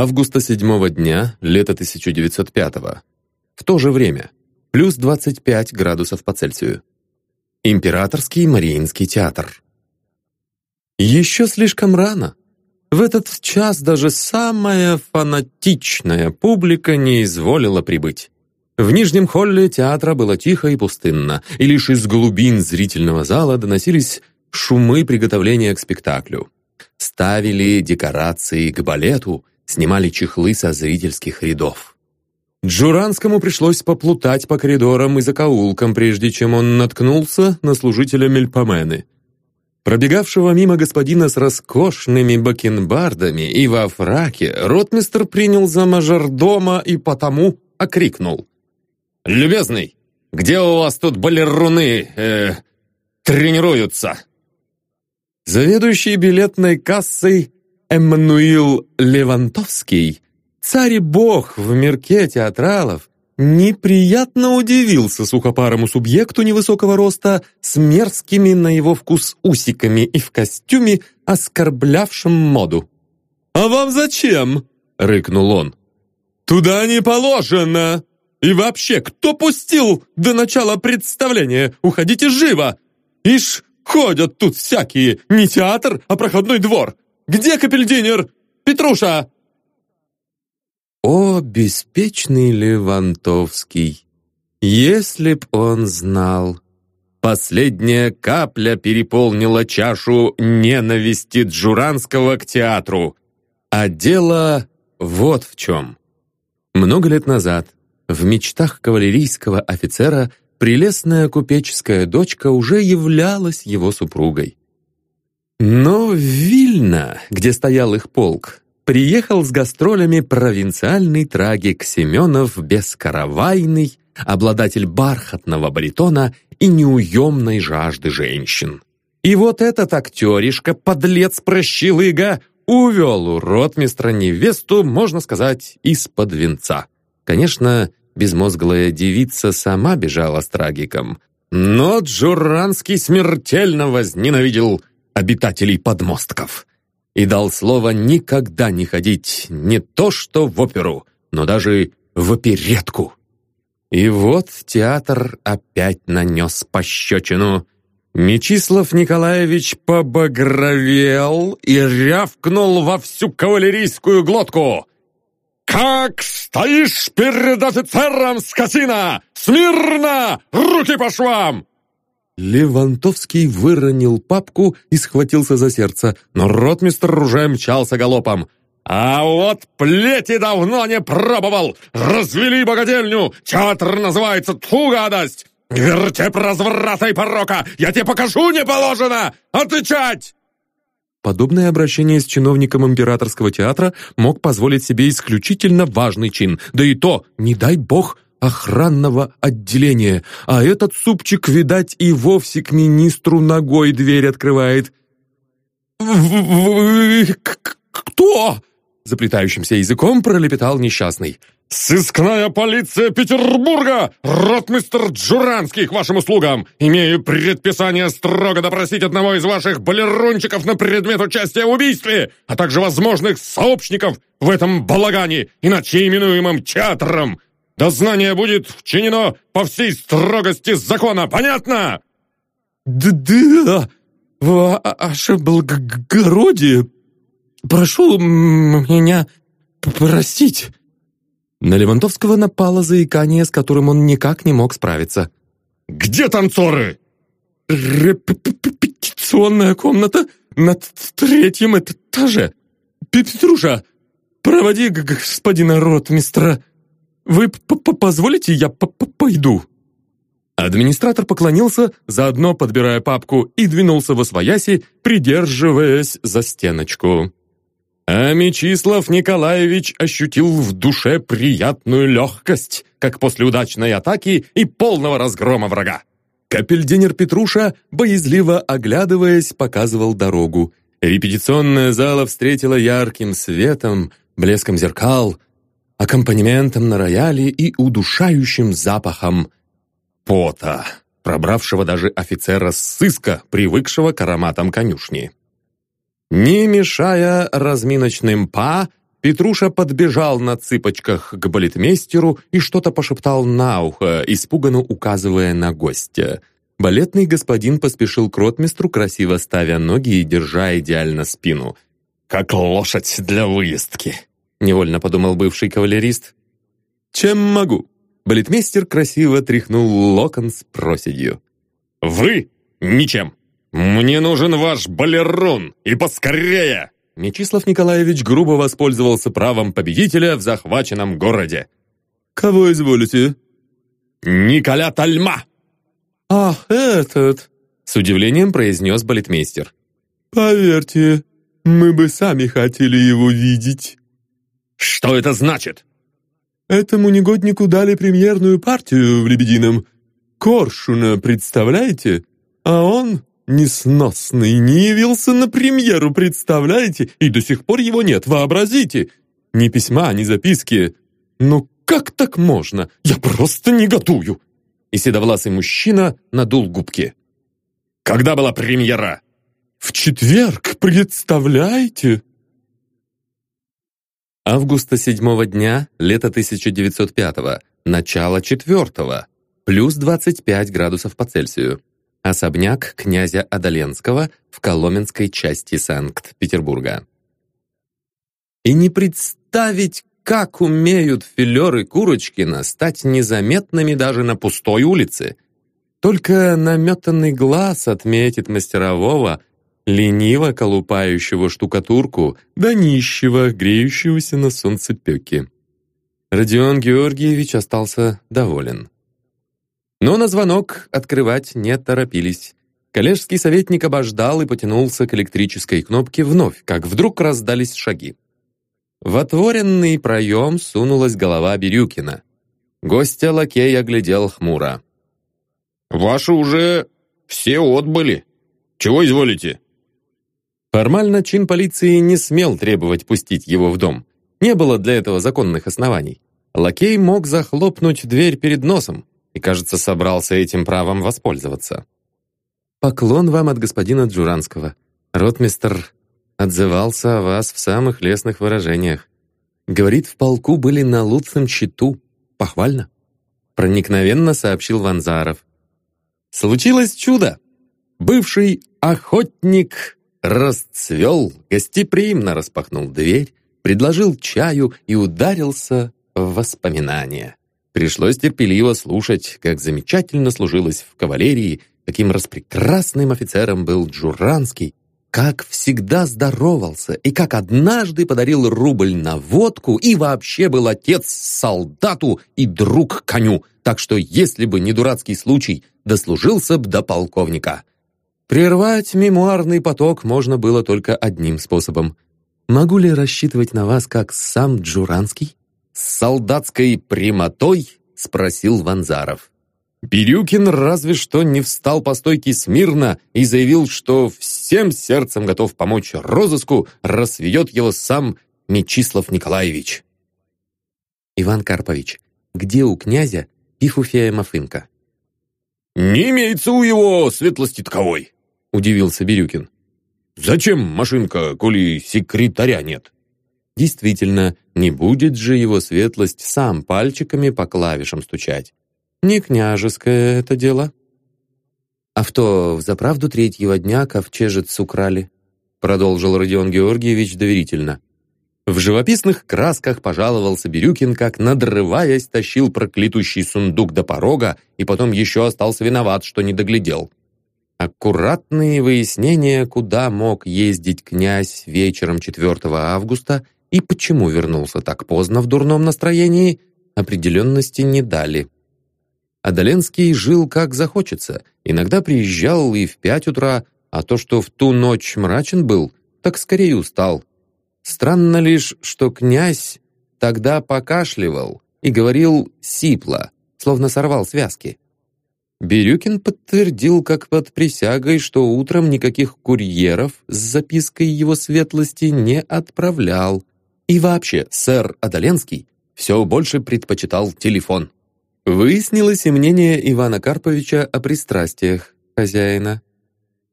Августа седьмого дня, лета 1905-го. В то же время. Плюс 25 градусов по Цельсию. Императорский Мариинский театр. Еще слишком рано. В этот час даже самая фанатичная публика не изволила прибыть. В нижнем холле театра было тихо и пустынно, и лишь из глубин зрительного зала доносились шумы приготовления к спектаклю. Ставили декорации к балету, снимали чехлы со зрительских рядов. Джуранскому пришлось поплутать по коридорам и закоулкам, прежде чем он наткнулся на служителя Мельпомены. Пробегавшего мимо господина с роскошными бакенбардами и во фраке, ротмистр принял за мажордома и потому окрикнул. «Любезный, где у вас тут балеруны э, тренируются?» Заведующий билетной кассой Эммануил Левантовский, царь и бог в мирке театралов, неприятно удивился сухопарому субъекту невысокого роста с мерзкими на его вкус усиками и в костюме, оскорблявшим моду. «А вам зачем?» — рыкнул он. «Туда не положено!» И вообще, кто пустил до начала представления? Уходите живо! Ишь, ходят тут всякие, не театр, а проходной двор. Где капельдинер? Петруша!» О, беспечный Левантовский! Если б он знал! Последняя капля переполнила чашу ненависти Джуранского к театру. А дело вот в чем. Много лет назад в мечтах кавалерийского офицера прелестная купеческая дочка уже являлась его супругой. Но в Вильно, где стоял их полк, приехал с гастролями провинциальный трагик Семенов Бескаравайный, обладатель бархатного баритона и неуемной жажды женщин. И вот этот актеришка, подлец-прощелыга, увел у ротмистра невесту, можно сказать, из-под венца. Конечно, безмозглая девица сама бежала с трагиком. Но Джуранский смертельно возненавидел обитателей подмостков и дал слово никогда не ходить не то что в оперу, но даже в оперетку. И вот театр опять нанес пощечину. Мечислав Николаевич побагровел и рявкнул во всю кавалерийскую глотку. «Как стоишь перед офицером, скотина? Смирно! Руки по швам!» Левантовский выронил папку и схватился за сердце, но ротмистр уже мчался галопом. «А вот плети давно не пробовал! Развели богадельню! Театр называется «Ту гадость!» «Вертеп разврата и порока! Я тебе покажу, не положено! Отвечать!» Подобное обращение с чиновником императорского театра мог позволить себе исключительно важный чин, да и то, не дай бог, охранного отделения, а этот супчик, видать, и вовсе к министру ногой дверь открывает. «Вы кто?» Заплетающимся языком пролепетал несчастный. «Сыскная полиция Петербурга! Ротмистр Джуранский к вашим услугам! Имею предписание строго допросить одного из ваших балерунчиков на предмет участия в убийстве, а также возможных сообщников в этом балагане, иначе именуемом театром! Дознание будет вчинено по всей строгости закона, понятно?» «Да, ваше благородие, прошу меня простить». На Левантовского напало заикание, с которым он никак не мог справиться. «Где танцоры?» «Репетиционная комната на третьем этаже. Петруша, проводи господина ротмистра. Вы позволите, я пойду?» Администратор поклонился, заодно подбирая папку, и двинулся во свояси, придерживаясь за стеночку. А Мечислав Николаевич ощутил в душе приятную легкость, как после удачной атаки и полного разгрома врага. Капельдинер Петруша, боязливо оглядываясь, показывал дорогу. Репетиционная зала встретила ярким светом, блеском зеркал, аккомпанементом на рояле и удушающим запахом пота, пробравшего даже офицера сыска, привыкшего к ароматам конюшни. Не мешая разминочным па, Петруша подбежал на цыпочках к балетмейстеру и что-то пошептал на ухо, испуганно указывая на гостя. Балетный господин поспешил к ротмистру, красиво ставя ноги и держа идеально спину. «Как лошадь для выездки!» — невольно подумал бывший кавалерист. «Чем могу?» Балетмейстер красиво тряхнул локон с проседью. «Вы? Ничем! Мне нужен ваш балерун! И поскорее!» Мечислав Николаевич грубо воспользовался правом победителя в захваченном городе. «Кого изволите?» «Николя Тальма!» «Ах, этот!» — с удивлением произнес балетмейстер. «Поверьте, мы бы сами хотели его видеть». «Что это значит?» «Этому негоднику дали премьерную партию в «Лебедином». Коршуна, представляете? А он Несносный не явился на премьеру, представляете? И до сих пор его нет, вообразите! Ни письма, ни записки. Ну как так можно? Я просто негодую!» И седовласый мужчина надул губки. «Когда была премьера?» «В четверг, представляете?» Августа седьмого дня, лето 1905-го, начало четвертого, плюс 25 градусов по Цельсию. Особняк князя Адаленского в Коломенской части Санкт-Петербурга. И не представить, как умеют филеры Курочкина стать незаметными даже на пустой улице. Только наметанный глаз отметит мастерового, лениво колупающего штукатурку, да нищего, греющегося на солнцепеке. Родион Георгиевич остался доволен. Но на звонок открывать не торопились. Коллежский советник обождал и потянулся к электрической кнопке вновь, как вдруг раздались шаги. В отворенный проем сунулась голова Бирюкина. Гостя лакей оглядел хмуро. «Ваши уже все отбыли. Чего изволите?» Формально чин полиции не смел требовать пустить его в дом. Не было для этого законных оснований. Лакей мог захлопнуть дверь перед носом, и, кажется, собрался этим правом воспользоваться. «Поклон вам от господина Джуранского. Ротмистр отзывался о вас в самых лестных выражениях. Говорит, в полку были на лучшем счету. Похвально». Проникновенно сообщил Ванзаров. «Случилось чудо! Бывший охотник расцвел, гостеприимно распахнул дверь, предложил чаю и ударился в воспоминания. Пришлось терпеливо слушать, как замечательно служилось в кавалерии, каким распрекрасным офицером был Джуранский, как всегда здоровался и как однажды подарил рубль на водку и вообще был отец солдату и друг коню, так что если бы не дурацкий случай, дослужился бы до полковника. Прервать мемуарный поток можно было только одним способом. Могу ли рассчитывать на вас, как сам Джуранский? с солдатской прямотой спросил Ванзаров. Бирюкин разве что не встал по стойке смирно и заявил, что всем сердцем готов помочь розыску, рассведет его сам Мечислав Николаевич. Иван Карпович, где у князя Пифуфея Мафынка? «Не имеется у его светлости таковой», — удивился Бирюкин. «Зачем машинка, коли секретаря нет?» Действительно, не будет же его светлость сам пальчиками по клавишам стучать. Не княжеское это дело. «Авто взаправду третьего дня ковчежец украли», продолжил Родион Георгиевич доверительно. В живописных красках пожаловался Бирюкин, как, надрываясь, тащил проклятущий сундук до порога и потом еще остался виноват, что не доглядел. Аккуратные выяснения, куда мог ездить князь вечером 4 августа – и почему вернулся так поздно в дурном настроении, определенности не дали. Адаленский жил как захочется, иногда приезжал и в пять утра, а то, что в ту ночь мрачен был, так скорее устал. Странно лишь, что князь тогда покашливал и говорил сипло, словно сорвал связки. Бирюкин подтвердил как под присягой, что утром никаких курьеров с запиской его светлости не отправлял. И вообще, сэр Адаленский все больше предпочитал телефон. Выяснилось и мнение Ивана Карповича о пристрастиях хозяина.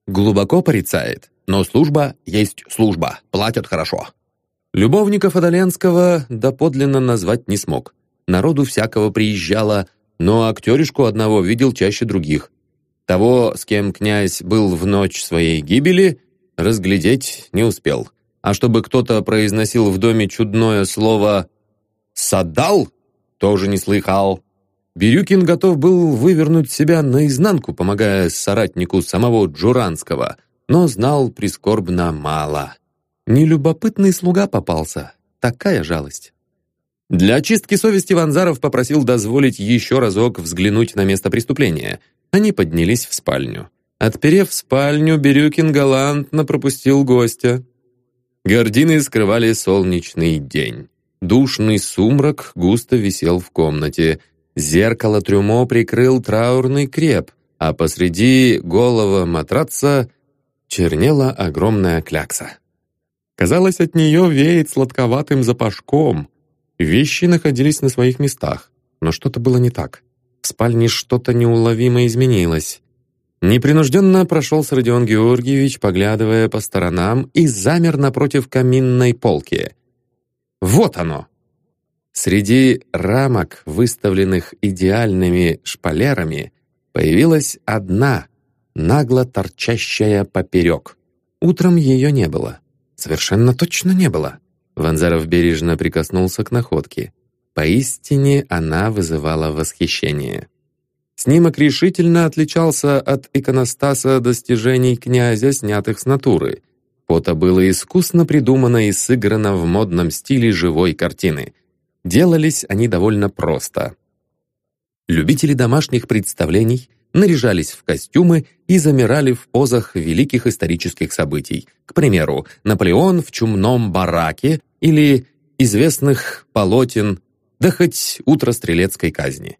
Глубоко порицает, но служба есть служба, платят хорошо. Любовников Адаленского доподлинно назвать не смог. Народу всякого приезжало, но актеришку одного видел чаще других. Того, с кем князь был в ночь своей гибели, разглядеть не успел. А чтобы кто-то произносил в доме чудное слово «садал», тоже не слыхал. Бирюкин готов был вывернуть себя наизнанку, помогая соратнику самого Джуранского, но знал прискорбно мало. Нелюбопытный слуга попался. Такая жалость. Для очистки совести Ванзаров попросил дозволить еще разок взглянуть на место преступления. Они поднялись в спальню. Отперев спальню, Бирюкин галантно пропустил гостя. Гордины скрывали солнечный день. Душный сумрак густо висел в комнате. Зеркало трюмо прикрыл траурный креп, а посреди голого матраца чернела огромная клякса. Казалось, от нее веет сладковатым запашком. Вещи находились на своих местах, но что-то было не так. В спальне что-то неуловимо изменилось. Непринужденно прошелся Родион Георгиевич, поглядывая по сторонам, и замер напротив каминной полки. Вот оно! Среди рамок, выставленных идеальными шпалерами, появилась одна, нагло торчащая поперек. Утром ее не было. Совершенно точно не было. Ванзаров бережно прикоснулся к находке. Поистине она вызывала восхищение. Снимок решительно отличался от иконостаса достижений князя, снятых с натуры. Фото было искусно придумано и сыграно в модном стиле живой картины. Делались они довольно просто. Любители домашних представлений наряжались в костюмы и замирали в позах великих исторических событий. К примеру, Наполеон в чумном бараке или известных полотен, да хоть утро стрелецкой казни.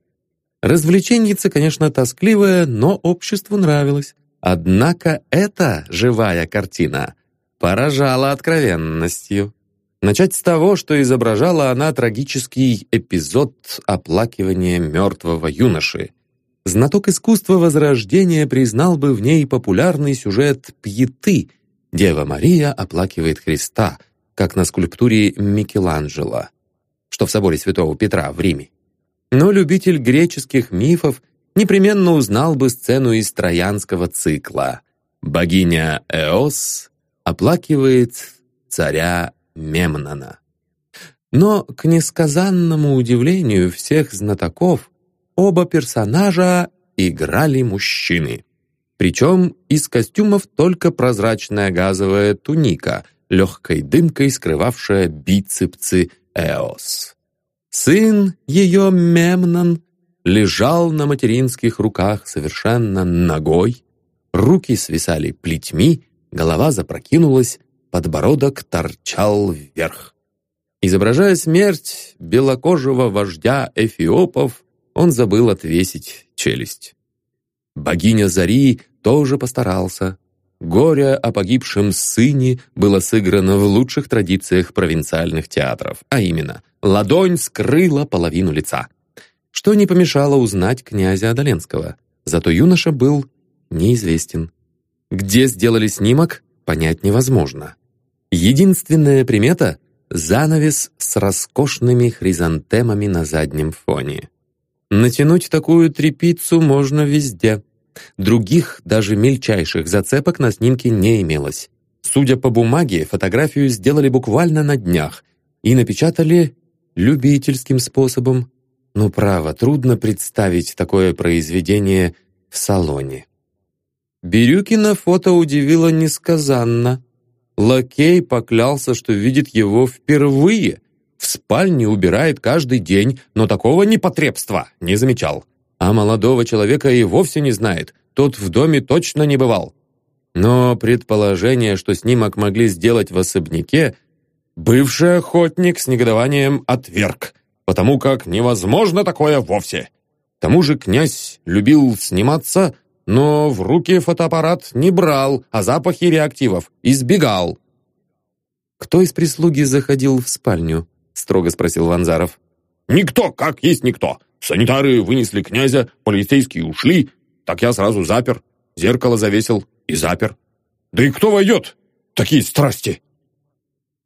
Развлеченница, конечно, тоскливая, но обществу нравилось. Однако эта живая картина поражала откровенностью. Начать с того, что изображала она трагический эпизод оплакивания мертвого юноши. Знаток искусства Возрождения признал бы в ней популярный сюжет «Пьеты» «Дева Мария оплакивает Христа», как на скульптуре Микеланджело, что в соборе Святого Петра в Риме. Но любитель греческих мифов непременно узнал бы сцену из троянского цикла. Богиня Эос оплакивает царя Мемнона. Но, к несказанному удивлению всех знатоков, оба персонажа играли мужчины. Причем из костюмов только прозрачная газовая туника, легкой дымкой скрывавшая бицепсы Эос. Сын ее, Мемнон, лежал на материнских руках совершенно ногой, руки свисали плетьми, голова запрокинулась, подбородок торчал вверх. Изображая смерть белокожего вождя эфиопов, он забыл отвесить челюсть. Богиня Зари тоже постарался. Горе о погибшем сыне было сыграно в лучших традициях провинциальных театров, а именно, ладонь скрыла половину лица. Что не помешало узнать князя Адаленского. Зато юноша был неизвестен. Где сделали снимок, понять невозможно. Единственная примета — занавес с роскошными хризантемами на заднем фоне. Натянуть такую трепицу можно везде. Других, даже мельчайших зацепок на снимке не имелось. Судя по бумаге, фотографию сделали буквально на днях и напечатали любительским способом. Но, право, трудно представить такое произведение в салоне. Бирюкина фото удивило несказанно. Лакей поклялся, что видит его впервые, в спальне убирает каждый день, но такого непотребства не замечал. А молодого человека и вовсе не знает, тот в доме точно не бывал. Но предположение, что снимок могли сделать в особняке, бывший охотник с негодованием отверг, потому как невозможно такое вовсе. К тому же князь любил сниматься, но в руки фотоаппарат не брал, а запахи реактивов избегал. Кто из прислуги заходил в спальню? строго спросил Ванзаров. «Никто, как есть никто. Санитары вынесли князя, полицейские ушли. Так я сразу запер, зеркало завесил и запер. Да и кто войдет? Такие страсти!»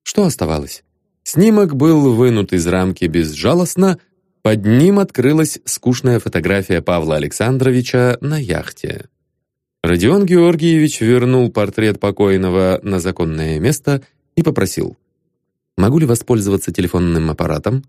Что оставалось? Снимок был вынут из рамки безжалостно, под ним открылась скучная фотография Павла Александровича на яхте. Родион Георгиевич вернул портрет покойного на законное место и попросил. «Могу ли воспользоваться телефонным аппаратом?»